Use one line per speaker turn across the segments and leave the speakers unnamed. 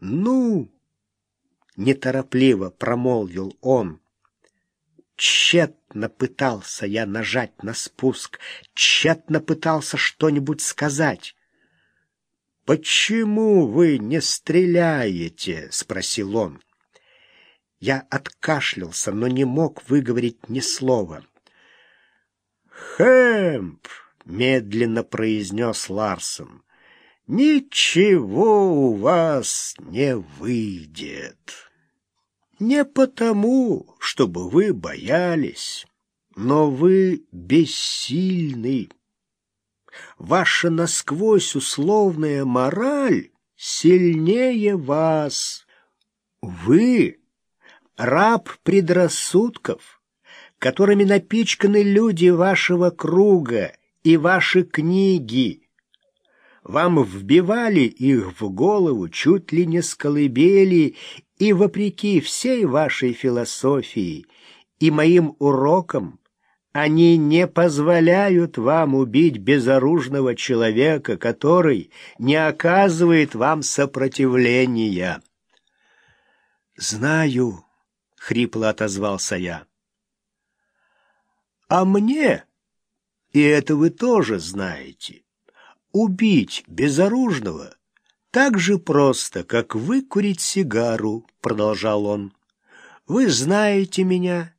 «Ну!» — неторопливо промолвил он. Тщетно пытался я нажать на спуск, тщетно пытался что-нибудь сказать. «Почему вы не стреляете?» — спросил он. Я откашлялся, но не мог выговорить ни слова. «Хэмп!» — медленно произнес Ларсон. «Ничего у вас не выйдет. Не потому, чтобы вы боялись, но вы бессильны. Ваша насквозь условная мораль сильнее вас. Вы — раб предрассудков» которыми напичканы люди вашего круга и ваши книги. Вам вбивали их в голову чуть ли не с колыбели, и вопреки всей вашей философии и моим урокам они не позволяют вам убить безоружного человека, который не оказывает вам сопротивления. «Знаю», — хрипло отозвался я. А мне, и это вы тоже знаете, убить безоружного так же просто, как выкурить сигару, продолжал он. Вы знаете меня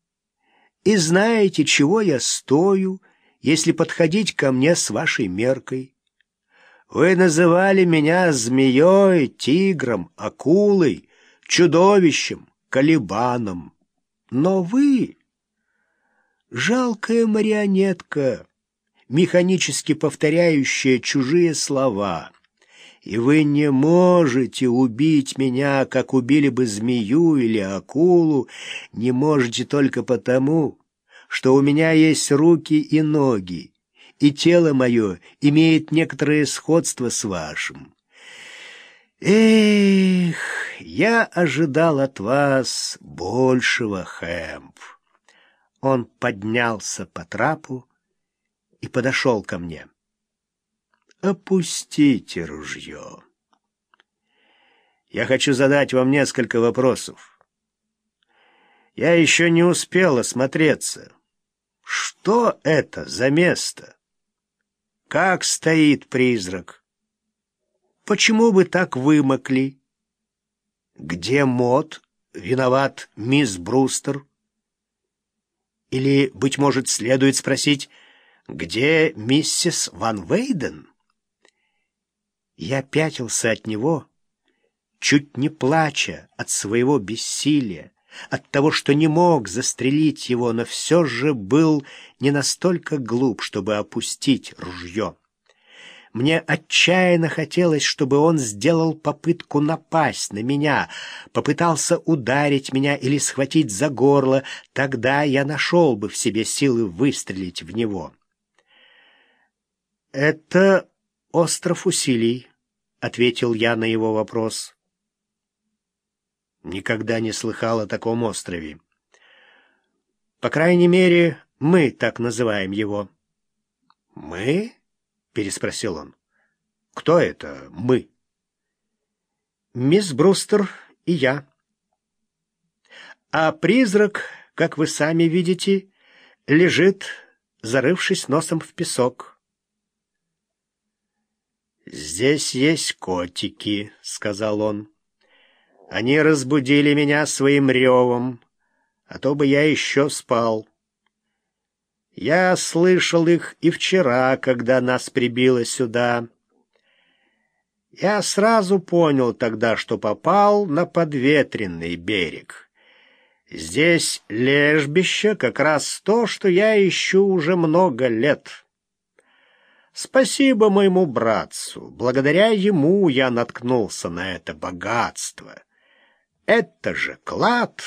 и знаете, чего я стою, если подходить ко мне с вашей меркой. Вы называли меня змеей, тигром, акулой, чудовищем, колебаном. Но вы Жалкая марионетка, механически повторяющая чужие слова. И вы не можете убить меня, как убили бы змею или акулу, не можете только потому, что у меня есть руки и ноги, и тело мое имеет некоторое сходство с вашим. Эх, я ожидал от вас большего, Хэмп. Он поднялся по трапу и подошел ко мне. «Опустите ружье. Я хочу задать вам несколько вопросов. Я еще не успел осмотреться. Что это за место? Как стоит призрак? Почему вы так вымокли? Где мод? Виноват мисс Брустер?» Или, быть может, следует спросить, где миссис Ван Вейден? Я пятился от него, чуть не плача от своего бессилия, от того, что не мог застрелить его, но все же был не настолько глуп, чтобы опустить ружье. Мне отчаянно хотелось, чтобы он сделал попытку напасть на меня, попытался ударить меня или схватить за горло, тогда я нашел бы в себе силы выстрелить в него. «Это остров усилий», — ответил я на его вопрос. Никогда не слыхал о таком острове. По крайней мере, мы так называем его. «Мы?» переспросил он. «Кто это мы?» «Мисс Брустер и я». «А призрак, как вы сами видите, лежит, зарывшись носом в песок». «Здесь есть котики», — сказал он. «Они разбудили меня своим ревом, а то бы я еще спал». Я слышал их и вчера, когда нас прибило сюда. Я сразу понял тогда, что попал на подветренный берег. Здесь лежбище как раз то, что я ищу уже много лет. Спасибо моему братцу. Благодаря ему я наткнулся на это богатство. Это же клад.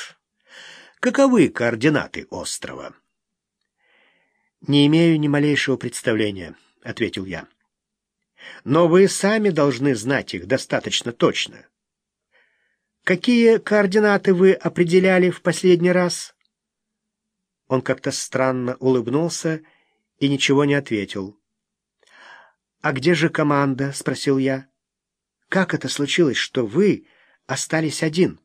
Каковы координаты острова? «Не имею ни малейшего представления», — ответил я. «Но вы сами должны знать их достаточно точно. Какие координаты вы определяли в последний раз?» Он как-то странно улыбнулся и ничего не ответил. «А где же команда?» — спросил я. «Как это случилось, что вы остались один.